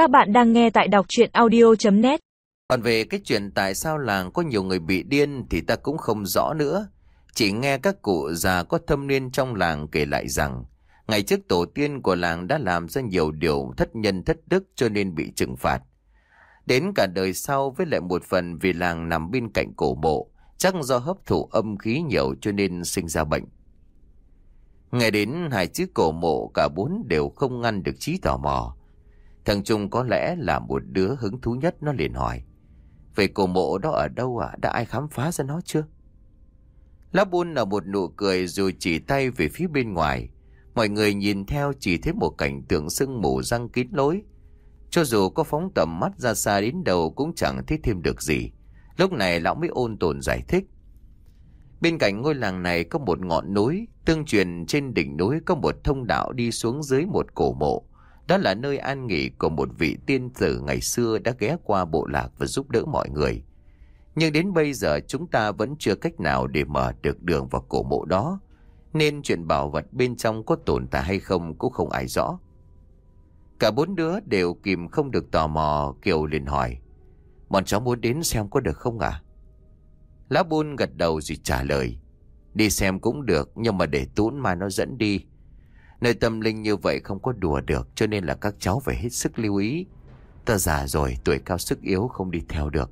Các bạn đang nghe tại đọc chuyện audio.net Còn về cái chuyện tại sao làng có nhiều người bị điên thì ta cũng không rõ nữa. Chỉ nghe các cụ già có thâm niên trong làng kể lại rằng ngày trước tổ tiên của làng đã làm ra nhiều điều thất nhân thất đức cho nên bị trừng phạt. Đến cả đời sau với lại một phần vì làng nằm bên cạnh cổ mộ, chắc do hấp thụ âm khí nhiều cho nên sinh ra bệnh. Ngày đến hai chiếc cổ mộ cả bốn đều không ngăn được trí tò mò. Thằng Trung có lẽ là một đứa hứng thú nhất nó liền hỏi. Về cổ mộ đó ở đâu à? Đã ai khám phá ra nó chưa? Lá bun là một nụ cười rồi chỉ tay về phía bên ngoài. Mọi người nhìn theo chỉ thấy một cảnh tượng sưng mù răng kín lối. Cho dù có phóng tầm mắt ra xa đến đầu cũng chẳng thấy thêm được gì. Lúc này lão mới ôn tồn giải thích. Bên cạnh ngôi làng này có một ngọn núi, tương truyền trên đỉnh núi có một thông đạo đi xuống dưới một cổ mộ. Đó là nơi an nghỉ của một vị tiên tử ngày xưa đã ghé qua bộ lạc và giúp đỡ mọi người. Nhưng đến bây giờ chúng ta vẫn chưa cách nào để mở được đường vào cổ mộ đó. Nên chuyện bảo vật bên trong có tồn tại hay không cũng không ai rõ. Cả bốn đứa đều kìm không được tò mò, Kiều liền hỏi. Bọn cháu muốn đến xem có được không ạ? À? Lá bun gật đầu rồi trả lời. Đi xem cũng được, nhưng mà để tún mà nó dẫn đi. Nơi tâm linh như vậy không có đùa được, cho nên là các cháu phải hết sức lưu ý. Ta già rồi, tuổi cao sức yếu không đi theo được.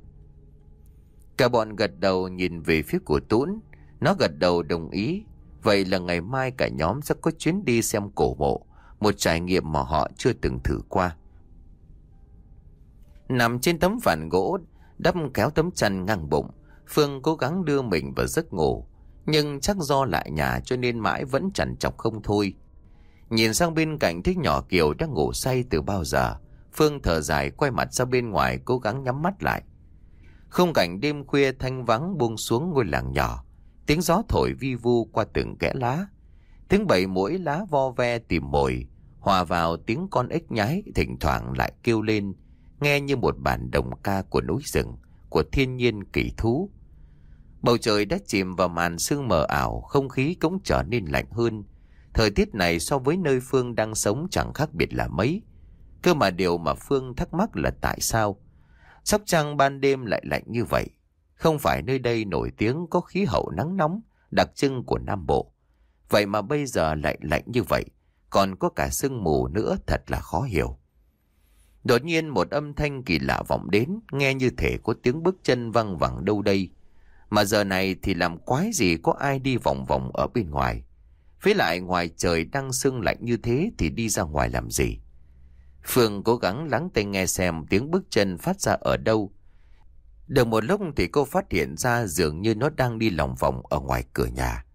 Cả bọn gật đầu nhìn về phía của Tún. Nó gật đầu đồng ý. Vậy là ngày mai cả nhóm sẽ có chuyến đi xem cổ mộ. Một trải nghiệm mà họ chưa từng thử qua. Nằm trên tấm phản gỗ, đắp kéo tấm chăn ngang bụng. Phương cố gắng đưa mình vào giấc ngủ. Nhưng chắc do lại nhà cho nên mãi vẫn chẳng chọc không thôi. Nhìn sang bên cạnh thích nhỏ Kiều đang ngủ say từ bao giờ. Phương thở dài quay mặt ra bên ngoài cố gắng nhắm mắt lại. Không cảnh đêm khuya thanh vắng buông xuống ngôi làng nhỏ. Tiếng gió thổi vi vu qua từng kẽ lá. Tiếng bầy mũi lá vo ve tìm mồi. Hòa vào tiếng con ếch nhái thỉnh thoảng lại kêu lên. Nghe như một bản đồng ca của núi rừng, của thiên nhiên kỳ thú. Bầu trời đã chìm vào màn sương mờ ảo, không khí cũng trở nên lạnh hơn. Thời tiết này so với nơi Phương đang sống chẳng khác biệt là mấy. Cơ mà điều mà Phương thắc mắc là tại sao? Sóc Trăng ban đêm lại lạnh như vậy. Không phải nơi đây nổi tiếng có khí hậu nắng nóng, đặc trưng của Nam Bộ. Vậy mà bây giờ lại lạnh như vậy, còn có cả sương mù nữa thật là khó hiểu. Đột nhiên một âm thanh kỳ lạ vọng đến, nghe như thể có tiếng bước chân văng vẳng đâu đây. Mà giờ này thì làm quái gì có ai đi vòng vòng ở bên ngoài. Với lại ngoài trời đang sương lạnh như thế thì đi ra ngoài làm gì? Phương cố gắng lắng tai nghe xem tiếng bước chân phát ra ở đâu. Được một lúc thì cô phát hiện ra dường như nó đang đi lòng vòng ở ngoài cửa nhà.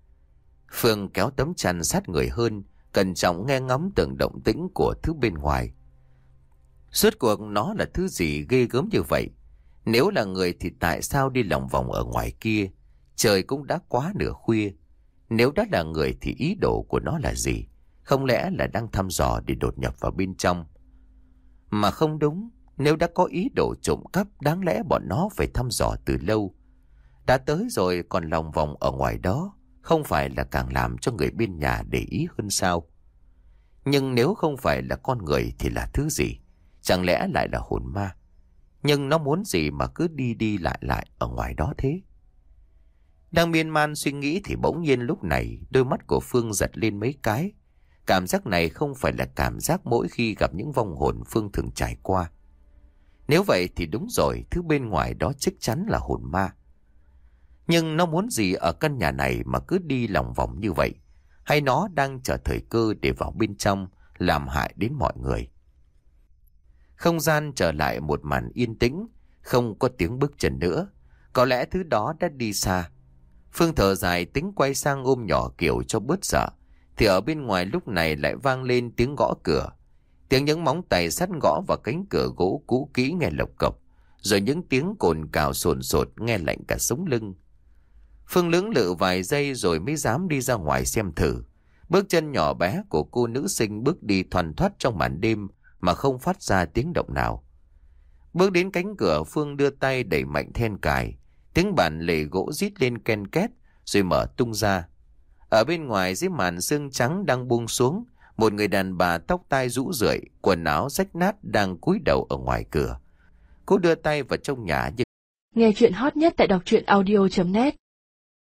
Phương kéo tấm chăn sát người hơn, cẩn trọng nghe ngóng từng động tĩnh của thứ bên ngoài. Suốt cuộc nó là thứ gì ghê gớm như vậy? Nếu là người thì tại sao đi lòng vòng ở ngoài kia? Trời cũng đã quá nửa khuya. Nếu đã là người thì ý đồ của nó là gì? Không lẽ là đang thăm dò để đột nhập vào bên trong? Mà không đúng, nếu đã có ý đồ trộm cắp, đáng lẽ bọn nó phải thăm dò từ lâu. Đã tới rồi còn lòng vòng ở ngoài đó, không phải là càng làm cho người bên nhà để ý hơn sao? Nhưng nếu không phải là con người thì là thứ gì? Chẳng lẽ lại là hồn ma? Nhưng nó muốn gì mà cứ đi đi lại lại ở ngoài đó thế? Đang miên man suy nghĩ thì bỗng nhiên lúc này đôi mắt của Phương giật lên mấy cái. Cảm giác này không phải là cảm giác mỗi khi gặp những vong hồn Phương thường trải qua. Nếu vậy thì đúng rồi, thứ bên ngoài đó chắc chắn là hồn ma. Nhưng nó muốn gì ở căn nhà này mà cứ đi lòng vòng như vậy? Hay nó đang chờ thời cơ để vào bên trong, làm hại đến mọi người? Không gian trở lại một màn yên tĩnh, không có tiếng bước chân nữa. Có lẽ thứ đó đã đi xa. Phương thở dài tính quay sang ôm nhỏ kiểu cho bớt sợ. Thì ở bên ngoài lúc này lại vang lên tiếng gõ cửa. Tiếng những móng tay sắt gõ vào cánh cửa gỗ cũ kỹ nghe lộc cộc. Rồi những tiếng cồn cào sồn sột nghe lạnh cả sống lưng. Phương lưỡng lự vài giây rồi mới dám đi ra ngoài xem thử. Bước chân nhỏ bé của cô nữ sinh bước đi thoăn thoát trong màn đêm mà không phát ra tiếng động nào. Bước đến cánh cửa, Phương đưa tay đẩy mạnh then cài. Tiếng bản lề gỗ rít lên ken két rồi mở tung ra. Ở bên ngoài dưới màn sương trắng đang buông xuống, Một người đàn bà tóc tai rũ rượi, quần áo rách nát đang cúi đầu ở ngoài cửa. Cô đưa tay vào trong nhà nhưng Nghe chuyện hot nhất tại đọc truyện audio.net